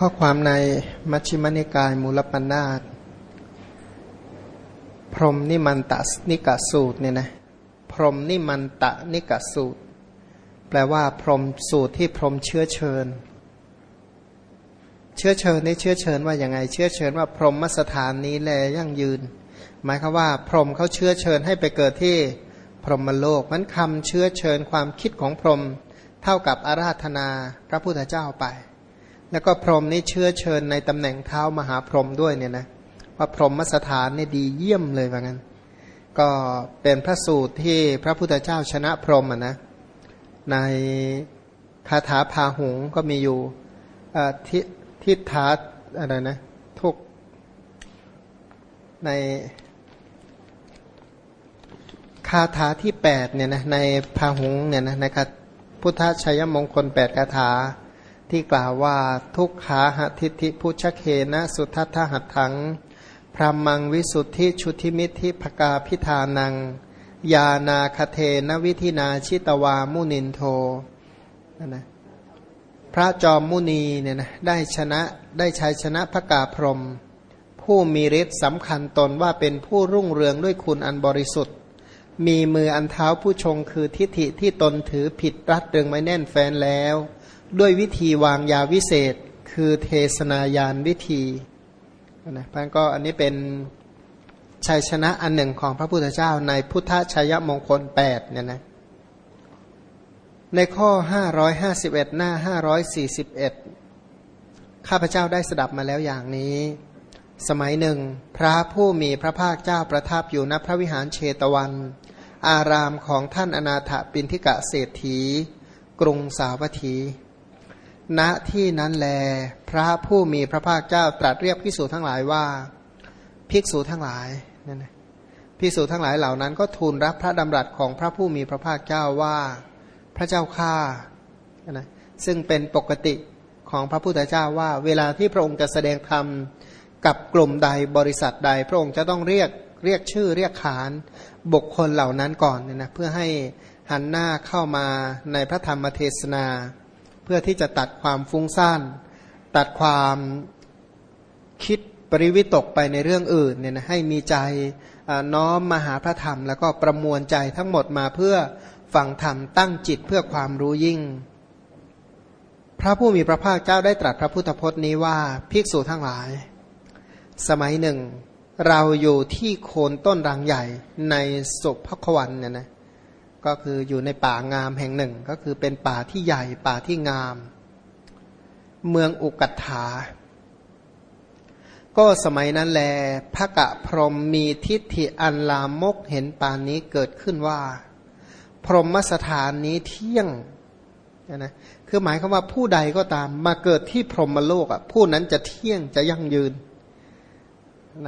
ข้อความในมัชฌิมนิกายมูลปัญนาตพรมนิมันตะนิกสูตรเนี่ยนะพรมนิมันตะนิกสูตร แปลว่า พรมสูตรที่พรมเชื้อเชิญ เชื้อเชิญนี่เชื้อเชิญว่าอย่างไง เชื้อเชิญว่าพรหมสถานนี้แลยั่งยืน หมายคือว่า พรมเขาเชื้อเชิญให้ไปเกิดที่พรหมโลกมันคำเชื้อเชิญความคิดของพรมเท่ากับอาราธนาพระพุทธเจ้าไป แล้วก็พรหมนี้เชื้อเชิญในตำแหน่งเท้ามหาพรหมด้วยเนี่ยนะว่าพรหมสถานเนี่ยดีเยี่ยมเลยว่างั้น ก็เป็นพระสูตรที่พระพุทธเจ้าชนะพรหมอะนะในคาถาพาหุงก็มีอยู่ทิทิฏฐาอะไรนะทุกในคาถาที่แปดเนี่ยนะในพาหุงเนี่ยนะในพุทธชัยมงคลแปดคาถา ที่กล่าวว่าทุกขาหทิติพุชเคนะสุทัตถหัตถัง พระมังวิสุทธิชุติมิธิภกาพิธานัง ยานาคเทนวิธินาชิตวามุนินโทนะนะพระจอมมุนีเนี่ยนะได้ชนะได้ชัยชนะพระกาพรม ผู้มีฤทธิ์สำคัญตนว่าเป็นผู้รุ่งเรืองด้วยคุณอันบริสุทธิ์ มีมืออันเท้าผู้ชงคือทิฏฐิที่ตนถือผิดรัดเดึงไม่แน่นแฟนแล้ว ด้วยวิธีวางยาวิเศษ คือเทศนายานวิธีนะพันก็อันนี้เป็นชัยชนะอันหนึ่งของพระพุทธเจ้าในพุทธชัยมงคล8เนี่ยนะในข้อ 551 หน้า 541 ข้าพเจ้าได้สดับมาแล้วอย่างนี้ สมัยหนึ่ง พระผู้มีพระภาคเจ้าประทับอยู่ณพระวิหารเชตวัน อารามของท่านอนาถปินทิกะเศรษฐี กรุงสาวัตถี ณที่นั้นแล พระผู้มีพระภาคเจ้าตรัสเรียกภิกษุทั้งหลายว่า ภิกษุทั้งหลายนั่นภิกษุทั้งหลายเหล่านั้นก็ทูลรับพระดำรัสของพระผู้มีพระภาคเจ้าว่า พระเจ้าข้านะซึ่งเป็นปกติของพระพุทธเจ้าว่า เวลาที่พระองค์จะแสดงธรรมกับกลุ่มใดบริษัทใด พระองค์จะต้องเรียกเรียกชื่อเรียกขาน บุคคลเหล่านั้นก่อนเนี่ยนะเพื่อให้หันหน้าเข้ามาในพระธรรมเทศนา เพื่อที่จะตัดความฟุ้งซ่านตัดความคิดปริวิตกไปในเรื่องอื่นเนี่ยนะให้มีใจน้อมมาหาพระธรรม แล้วก็ประมวลใจทั้งหมดมาเพื่อฟังธรรมตั้งจิตเพื่อความรู้ยิ่ง พระผู้มีพระภาคเจ้าได้ตรัสพระพุทธพจน์นี้ว่าภิกษุทั้งหลาย สมัยหนึ่ง เราอยู่ที่โคนต้นรังใหญ่ในสุภควันเนี่ยนะก็คืออยู่ในป่างามแห่งหนึ่ง ก็คือเป็นป่าที่ใหญ่ป่าที่งาม เมืองอุกัตถา ก็สมัยนั้นแลพระกะพรหมมีทิฏฐิอันลามกเห็นป่านนี้เกิดขึ้นว่า พรหมสถานนี้เที่ยงนะคือหมายคือว่าผู้ใดก็ตามมาเกิดที่พรหมโลกอะผู้นั้นจะเที่ยงจะยั่งยืน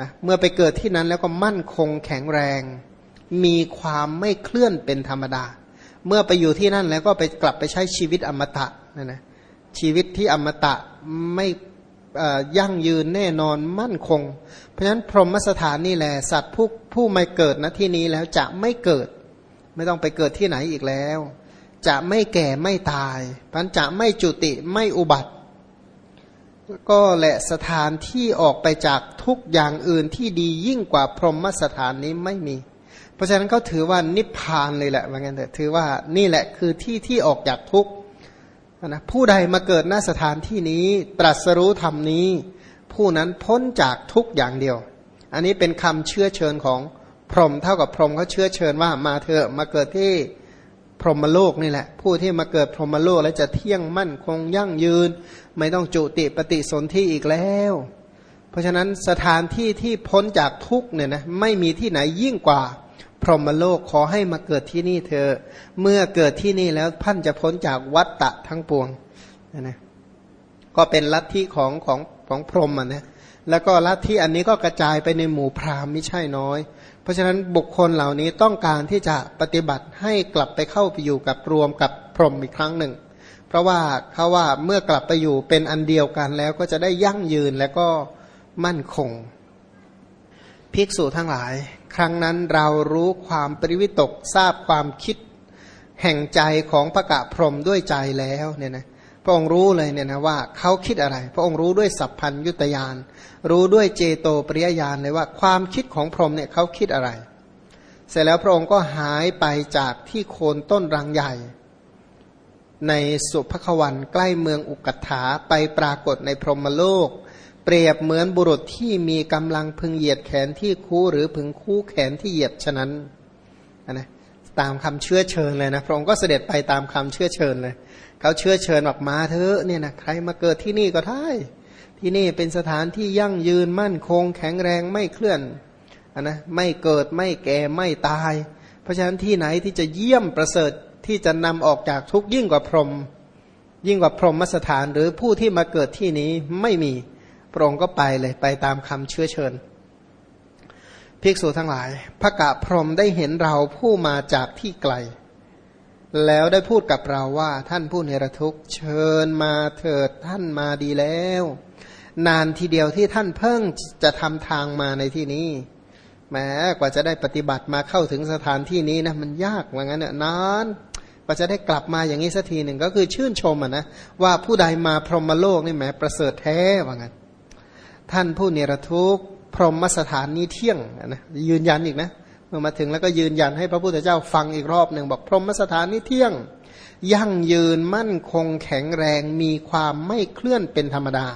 นะเมื่อไปเกิดที่นั้นแล้วก็มั่นคงแข็งแรง มีความไม่เคลื่อนเป็นธรรมดา เมื่อไปอยู่ที่นั่นแล้วก็ไปกลับไปใช้ชีวิตอมตะนะนะชีวิตที่อมตะไม่ยั่งยืนแน่นอนมั่นคง เพราะฉะนั้นพรหมสถานนี่แหละสัตว์ผู้ผู้ไม่เกิดณที่นี้แล้วจะไม่เกิด ไม่ต้องไปเกิดที่ไหนอีกแล้ว จะไม่แก่ไม่ตายพันจะไม่จุติไม่อุบัติ ก็แหละสถานที่ออกไปจากทุกอย่างอื่นที่ดียิ่งกว่าพรหมสถานนี้ไม่มี เพราะฉะนั้นเขาถือว่านิพพานเลยแหละว่างั้นเถอะถือว่านี่แหละคือที่ที่ออกจากทุกนะผู้ใดมาเกิดหน้าสถานที่นี้ตรัสรู้ธรรมนี้ ผู้นั้นพ้นจากทุกอย่างเดียว อันนี้เป็นคำเชื่อเชิญของพรหมเท่ากับพรหมเขาเชื่อเชิญว่ามาเถอะมาเกิดที่ รหมโลกนี่แหละ ผู้ที่มาเกิดพรหมโลกแล้วจะเที่ยงมั่นคงยั่งยืน ไม่ต้องจุติปฏิสนธิอีกแล้ว เพราะฉะนั้นสถานที่ที่พ้นจากทุกเนี่ยนะไม่มีที่ไหนยิ่งกว่า พรหมโลกขอให้มาเกิดที่นี่เธอ เมื่อเกิดที่นี่แล้วท่านจะพ้นจากวัฏฏะทั้งปวงนะก็เป็นลัทธิของของของพรหมนะ แล้วก็ลัทธิอันนี้ก็กระจายไปในหมู่พราหมณ์ไม่ใช่น้อย เพราะฉะนั้นบุคคลเหล่านี้ต้องการที่จะปฏิบัติให้กลับไปเข้าไปอยู่กับรวมกับพรหมอีกครั้งหนึ่ง เพราะว่าเขาว่าเมื่อกลับไปอยู่เป็นอันเดียวกันแล้วก็จะได้ยั่งยืนและก็มั่นคง ภิกษุทั้งหลาย ครั้งนั้นเรารู้ความปริวิตกทราบความคิดแห่งใจของพระกะพรหมด้วยใจแล้วเนี่ยนะ ระองค์รู้เลยเนี่ยนะว่าเขาคิดอะไร พระองค์รู้ด้วยสัพพัญยุตยานรู้ด้วยเจโตปริยญาณเลยว่าความคิดของพรหมเนี่ยเขาคิดอะไร เสร็จแล้วพระองค์ก็หายไปจากที่โคนต้นรังใหญ่ ในสุภควันใกล้เมืองอุกัฏฐาไปปรากฏในพรหมโลก เปรียบเหมือนบุรุษที่มีกำลังพึงเหยียดแขนที่คู่หรือพึงคู่แขนที่เหยียดฉะนั้นนะตามคำเชื่อเชิญเลยนะพระองค์ก็เสด็จไปตามคำเชื่อเชิญเลย เขาเชื่อเชิญออกมาเถอะเนี่ยนะใครมาเกิดที่นี่ก็ได้ ที่นี่เป็นสถานที่ยั่งยืนมั่นคง แข็งแรงไม่เคลื่อนอนนะไม่เกิดไม่แก่ไม่ตาย เพราะฉะนั้นที่ไหนที่จะเยี่ยมประเสริฐที่จะนำออกจากทุกยิ่งกว่าพรหมยิ่งกว่าพรหมสถานหรือผู้ที่มาเกิดที่นี้ไม่มีพระองค์ก็ไปเลยไปตามคำเชื้อเชิญ ภิกษุทั้งหลายพระกะพรหมได้เห็นเราผู้มาจากที่ไกล แล้วได้พูดกับเราว่าท่านผู้เนรทุกข์เชิญมาเถิดท่านมาดีแล้ว นานทีเดียวที่ท่านเพิ่งจะทำทางมาในที่นี้แม้กว่าจะได้ปฏิบัติมาเข้าถึงสถานที่นี้นะมันยากว่างั้นเนี่ยนานกว่าจะได้กลับมาอย่างนี้สักทีหนึ่งก็คือชื่นชมอะนะว่าผู้ใดมาพรหมโลกนี่แหมประเสริฐแท้ว่างั้น ท่านผู้เนรทุกข์พรหมสถานนี้เที่ยงนะยืนยันอีกนะ เมื่อมาถึงแล้วก็ยืนยันให้พระพุทธเจ้าฟังอีกรอบหนึ่งบอกพรหมสถานนี้เที่ยง ยั่งยืนมั่นคงแข็งแรงมีความไม่เคลื่อนเป็นธรรมดา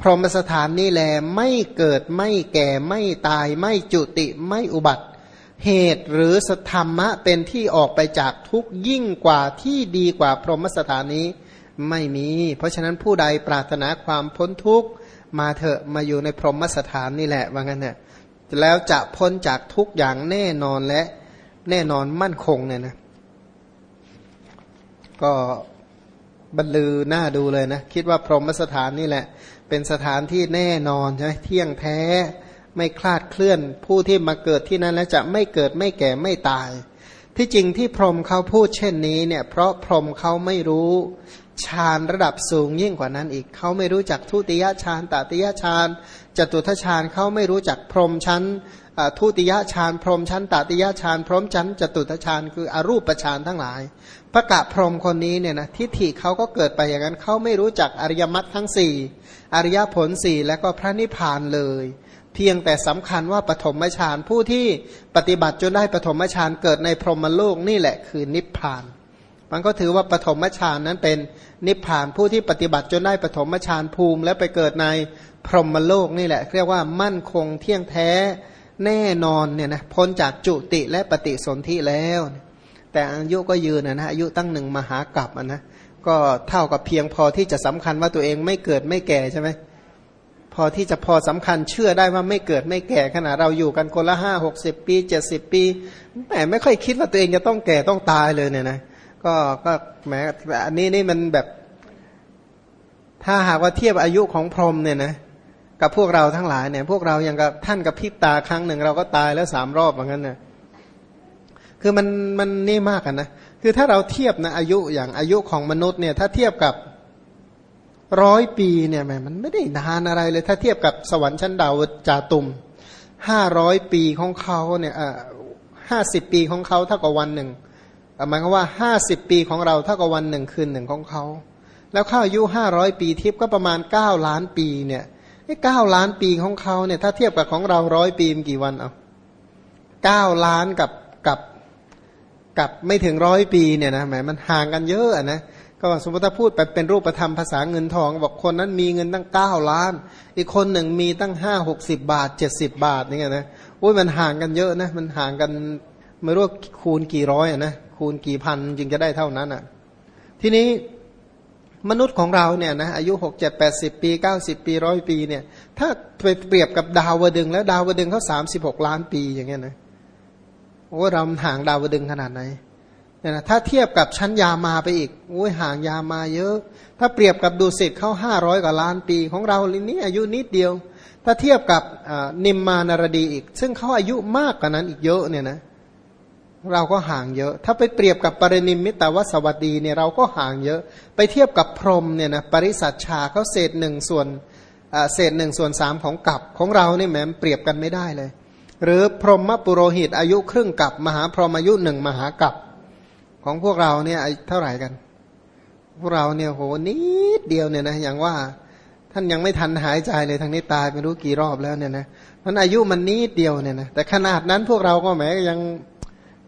พรหมสถานนี่แลไม่เกิดไม่แก่ไม่ตายไม่จุติไม่อุบัติ เหตุหรือสธรรมะเป็นที่ออกไปจากทุกยิ่งกว่าที่ดีกว่าพรหมสถานนี้ไม่มี เพราะฉะนั้นผู้ใดปรารถนาความพ้นทุกข์มาเถอะมาอยู่ในพรหมสถานนี่แหละว่างั้นเนี่ย แล้วจะพ้นจากทุกอย่างแน่นอนและแน่นอนมั่นคงเนี่ยนะ ก็บรรลือหน้าดูเลยนะ คิดว่าพรหมสถานนี่แหละ เป็นสถานที่แน่นอนใช่ไหมเที่ยงแท้ไม่คลาดเคลื่อนผู้ที่มาเกิดที่นั้นแล้วจะไม่เกิดไม่แก่ไม่ตาย ที่จริงที่พรหมเขาพูดเช่นนี้เนี่ย เพราะพรหมเขาไม่รู้ ฌานระดับสูงยิ่งกว่านั้นอีก เขาไม่รู้จักทุติยฌานตติยฌานจตุทฌานเขาไม่รู้จักพรหมชั้นทุติยฌานพรหมชั้นตติยฌานพรหมชั้นจตุทฌานคืออรูปฌานทั้งหลายพระกะพรหมคนนี้เนี่ยนะทิฏฐิเขาก็เกิดไปอย่างนั้นเขาไม่รู้จักอริยมรรคทั้งสี่อริยผลสี่และก็พระนิพพานเลย เพียงแต่สำคัญว่าปฐมฌานผู้ที่ปฏิบัติจนได้ปฐมฌานเกิดในพรหมโลกนี่แหละคือนิพพาน มันก็ถือว่าปฐมฌานนั้นเป็นนิพพานผู้ที่ปฏิบัติจนได้ปฐมฌานภูมิ และไปเกิดในพรหมโลกนี่แหละ เรียกว่ามั่นคงเที่ยงแท้แน่นอนเนี่ยนะพ้นจากจุติและปฏิสนธิแล้ว แต่อายุก็ยืนนะอายุตั้งหนึ่งมหากรัปนะก็เท่ากับเพียงพอที่จะสำคัญว่าตัวเองไม่เกิดไม่แก่ใช่ไหมพอที่จะพอสำคัญเชื่อได้ว่าไม่เกิดไม่แก่ขณะเราอยู่กันคนละห้าหกสิบปีเจ็ดสิบปีแต่ไม่ค่อยคิดว่าตัวเองจะต้องแก่ต้องตายเลยเนี่ยนะ ก็ก็แม้อันนี้นี่มันแบบ ถ้าหากว่าเทียบอายุของพรหมเนี่ยนะกับพวกเราทั้งหลายเนี่ย พวกเราย่างกับท่านกับพิบตาครั้งหนึ่งเราก็ตายแล้วสามรอบเหมือนกันนะคือมันมันนี่มากกันนะคือถ้าเราเทียบนะอายุอย่างอายุของมนุษย์เนี่ย ถ้าเทียบกับร้อยปีเนี่ยแมมันไม่ได้นานอะไรเลย ถ้าเทียบกับสวรรค์ชั้นดาวจาตุมห้าร้อยปีของเขาเนี่ยห้าสิบปีของเขาเท่ากับวันหนึ่ง หมายความว่าห้าสิบปีของเราเท่ากับวันหนึ่งคืนหนึ่งของเขา แล้วเข้าอายุห้าร้อยปีทิพย์ก็ประมาณเก้าล้านปีเนี่ยเก้าล้านปีของเขาเนี่ยถ้าเทียบกับของเราร้อยปีมกี่วันเอาเก้าล้านกับกับกับไม่ถึงร้อยปีเนี่ยนะแหมมันห่างกันเยอะนะก็สมมติถ้าพูดไปเป็นรูปธรรมภาษาเงินทองบอกคนนั้นมีเงินตั้งเก้าล้าน อีกคนหนึ่งมีตั้งห้าหกสิบาทเจ็ดสิบาทนี่ไงนะโอ้ยมันห่างกันเยอะนะมันห่างกันไม่รู้คูณกี่ร้อยอะนะ คูณกี่พันจึงจะได้เท่านั้นอะ ทีนี้มนุษย์ของเราเนี่ยนะอายุหกเจ็ดแปดสิบปีเก้าสิบปีร้อยปีเนี่ย ถ้าไปเปรียบกับดาววดึงแล้วดาววดึงเขาสามสิบหกล้านปีอย่างเงี้ยนะโอ้เราห่างดาวดึงขนาดไหนเนี่ยนะถ้าเทียบกับชั้นยามาไปอีกโอ้ยห่างยามาเยอะ ถ้าเปรียบกับดูสิตเขาห้าร้อยกว่าล้านปีของเราลินี้อายุนิดเดียว ถ้าเทียบกับนิมมานารดีอีก ซึ่งเขาอายุมากกว่านั้นอีกเยอะเนี่ยนะเเราก็ห่างเยอะ ถ้าไปเปรียบกับปรินิมิตวสวัสดีเนี่ยเราก็ห่างเยอะ ไปเทียบกับพรหมเนี่ยนะปริสัชชาเขาเศษหนึ่งส่วนเศษหนึ่งส่วนสามของกับของเราเนี่ยแม้เปรียบกันไม่ได้เลย หรือพรหมปุโรหิตอายุครึ่งกับมหาพรหมอายุหนึ่งมหากับของพวกเราเนี่ยเท่าไหร่กัน พวกเราเนี่ยโหนิดเดียวเนี่ยนะอย่างว่าท่านยังไม่ทันหายใจเลยทางนี้ตายไม่รู้กี่รอบแล้วเนี่ยนะมันอายุมันนิดเดียวเนี่ยนะแต่ขนาดนั้นพวกเราก็แหมยัง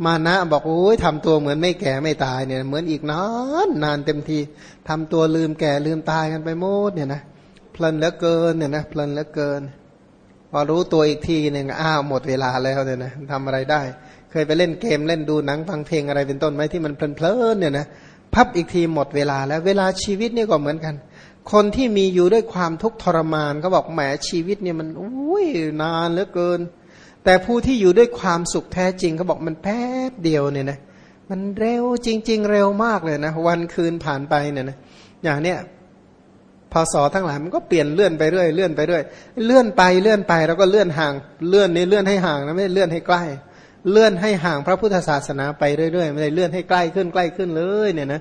มานะบอกโอ้ยทำตัวเหมือนไม่แก่ไม่ตายเนี่ย เหมือนอีกนานนานเต็มทีทำตัวลืมแก่ลืมตายกันไปหมดเนี่ยนะเพลินเหลือเกินเนี่ยนะเพลินเหลือเกิน พอรู้ตัวอีกทีหนึ่งอ้าวหมดเวลาแล้วเนี่ยนะทำอะไรได้ เคยไปเล่นเกมเล่นดูหนังฟังเพลงอะไรเป็นต้นไหมที่มันเพลินๆเนี่ยนะพับอีกทีหมดเวลาแล้วเวลาชีวิตนี่ก็เหมือนกัน คนที่มีอยู่ด้วยความทุกข์ทรมานก็บอกแหมชีวิตเนี่ยมันอุ้ยนานเหลือเกิน แต่ผู้ที่อยู่ด้วยความสุขแท้จริงเขาบอกมันแป๊บเดียวเนี่ยนะมันเร็วจริง ๆ เร็วมากเลยนะ วันคืนผ่านไปเนี่ยนะอย่างเนี้ยพศทั้งหลายมันก็เปลี่ยนเลื่อนไปเรื่อยเลื่อนไปเรื่อยเลื่อนไปเลื่อนไปแล้วก็เลื่อนห่างเลื่อนนี้เลื่อนให้ห่างนะไม่เลื่อนให้ใกล้ เลื่อนให้ห่างพระพุทธศาสนาไปเรื่อยๆไม่ได้เลื่อนให้ใกล้ขึ้นใกล้ขึ้นเลยเนี่ยนะ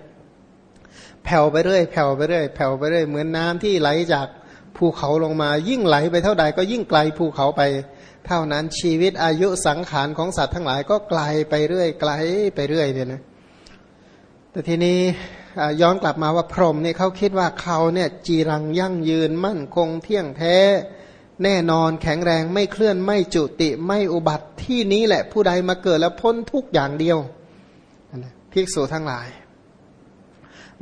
แผ่วไปเรื่อยแผ่วไปเรื่อยแผ่วไปเรื่อยเหมือนน้ำที่ไหลจาก ภูเขาลงมา ยิ่งไหลไปเท่าใดก็ยิ่งไกลภูเขาไป เท่านั้นชีวิตอายุสังขารของสัตว์ทั้งหลายก็ไกลไปเรื่อยไกลไปเรื่อยเนี่ยนะแต่ทีนี้ย้อนกลับมาว่าพรหมเนี่ยเขาคิดว่าเขาเนี่ยจีรังยั่งยืนมั่นคงเที่ยงแท้ แน่นอนแข็งแรงไม่เคลื่อนไม่จุติไม่อุบัติที่นี้แหละผู้ใดมาเกิดแล้วพ้นทุกอย่างเดียวภิกษุทั้งหลาย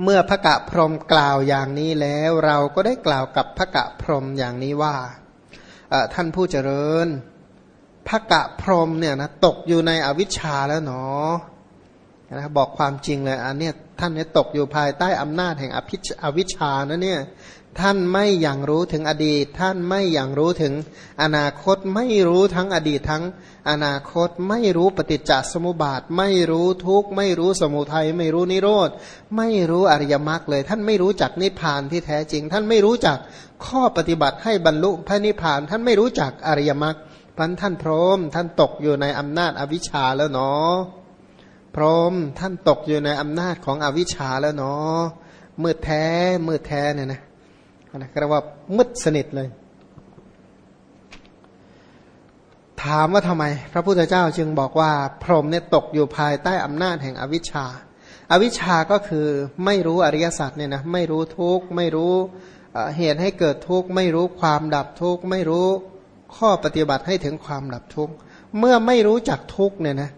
เมื่อพระกะพรมกล่าวอย่างนี้แล้ว เราก็ได้กล่าวกับพระกะพรมอย่างนี้ว่าท่านผู้เจริญพระกะพรมเนี่ยนะตกอยู่ในอวิชชาแล้วเนาะนะบอกความจริงเลยอันเนี้ยท่านเนี่ยตกอยู่ภายใต้อำนาจแห่งอภิอวิชชานะเนี่ย ท่านไม่อย่างรู้ถึงอดีต ท่านไม่อย่างรู้ถึงอนาคตไม่รู้ทั้งอดีตทั้งอนาคตไม่รู้ปฏิจจสมุปบาท ไม่รู้ทุกข์ไม่รู้สมุทัยไม่รู้นิโรธไม่รู้อริยมรรคเลย ท่านไม่รู้จักนิพพานที่แท้จริง ท่านไม่รู้จักข้อปฏิบัติให้บรรลุพระนิพพาน ท่านไม่รู้จักอริยมรรคพันท่านพร้อม ท่านตกอยู่ในอำนาจอวิชชาแล้วเนาะพร้อมท่านตกอยู่ในอำนาจของอวิชชาแล้วเนาะมืดแท้มืดแท้เนี่ยนะ นะเรียกว่ามืดสนิทเลย ถามว่าทำไม พระพุทธเจ้าจึงบอกว่า พรหมเนี่ยตกอยู่ภายใต้อำนาจแห่งอวิชชาอาวิชชาก็คือไม่รู้อริยสัจเนี่ยนะไม่รู้ทุกข์ไม่รู้เหตุให้เกิดทุกข์ไม่รู้ความดับทุกข์ไม่รู้ข้อปฏิบัติให้ถึงความดับทุกข์เมื่อไม่รู้จักทุกข์เนี่ยนะ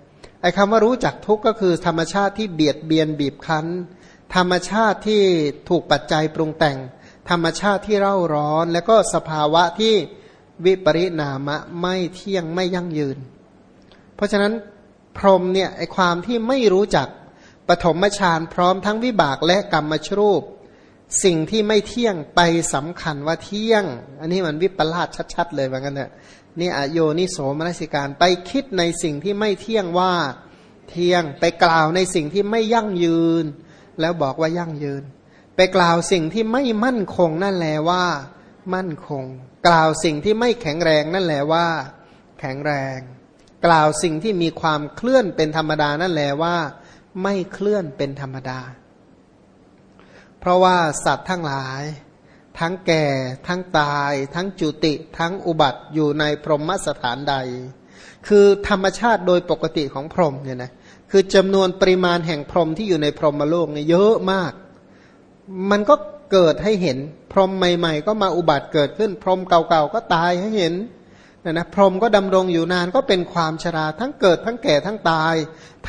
ไอ้คำว่ารู้จักทุกข์ก็คือธรรมชาติที่เบียดเบียนบีบคั้น ธรรมชาติที่ถูกปัจจัยปรุงแต่ง ธรรมชาติที่เร่าร้อน แล้วก็สภาวะที่วิปริณามะไม่เที่ยงไม่ยั่งยืน เพราะฉะนั้นพรหมเนี่ยไอความที่ไม่รู้จักปฐมฌานพร้อมทั้งวิบากและกรรมชรูป สิ่งที่ไม่เที่ยงไปสำคัญว่าเที่ยง อันนี้มันวิปลาสชัด ๆ เลยว่างั้นเนี่ยนี่อโยนิโสมนสิการไปคิดในสิ่งที่ไม่เที่ยงว่าเที่ยงไปกล่าวในสิ่งที่ไม่ยั่งยืน แล้วบอกว่ายั่งยืน ไปกล่าวสิ่งที่ไม่มั่นคงนั่นแหละว่า มั่นคง กล่าวสิ่งที่ไม่แข็งแรงนั่นแหละว่า แข็งแรง กล่าวสิ่งที่มีความเคลื่อนเป็นธรรมดานั่นแหละว่า ไม่เคลื่อนเป็นธรรมดา เพราะว่าสัตว์ทั้งหลาย ทั้งแก่ ทั้งตาย ทั้งจุติ ทั้งอุบัติอยู่ในพรหมสถานใด คือธรรมชาติโดยปกติของพรหมเนี่ยนะคือจำนวนปริมาณแห่งพรหมที่อยู่ในพรหมโลกเนี่ยเยอะมาก มันก็เกิดให้เห็น พรหมใหม่ ๆ ก็มาอุบัติเกิดขึ้น พรหมเก่าๆก็ตายให้เห็นนะนะพรหมก็ดำรงอยู่นานก็เป็นความชราทั้งเกิดทั้งแก่ทั้งตาย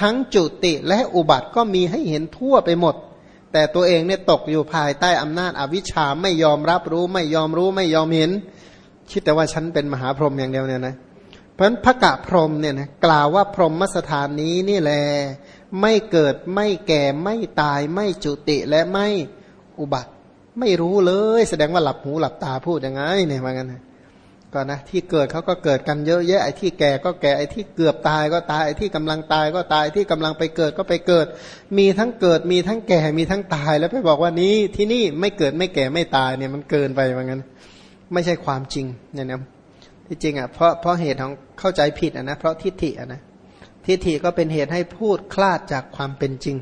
ทั้งจุติและอุบัติก็มีให้เห็นทั่วไปหมด แต่ตัวเองเนี่ยตกอยู่ภายใต้อำนาจอวิชชาไม่ยอมรับรู้ไม่ยอมรู้ไม่ยอมเห็น คิดแต่ว่าฉันเป็นมหาพรหมอย่างเดียวเนี่ยนะเพราะฉะนั้นพระกะพรหมเนี่ยนะกล่าวว่าพรหมสถานนี้นี่แหละไม่เกิดไม่แก่ไม่ตายไม่จุติและไม่ อุบัติ ไม่รู้เลย แสดงว่าหลับหูหลับตาพูดยังไงเนี่ยว่างั้นนะก็นะที่เกิดเขาก็เกิดกันเยอะแยะไอ้ที่แก่ก็แก่ไอ้ที่เกือบตายก็ตายไอ้ที่กำลังตายก็ตายที่กำลังไปเกิดก็ไปเกิด มีทั้งเกิดมีทั้งแก่มีทั้งตายแล้วไปบอกว่านี้ที่นี่ไม่เกิดไม่แก่ไม่ตายเนี่ยมันเกินไปว่างั้น ไม่ใช่ความจริงเนี่ยนะที่จริงอะเพราะเพราะเหตุของเข้าใจผิดอะนะเพราะทิฏฐิอะนะทิฏฐิก็เป็นเหตุให้พูดคลาดจากความเป็นจริง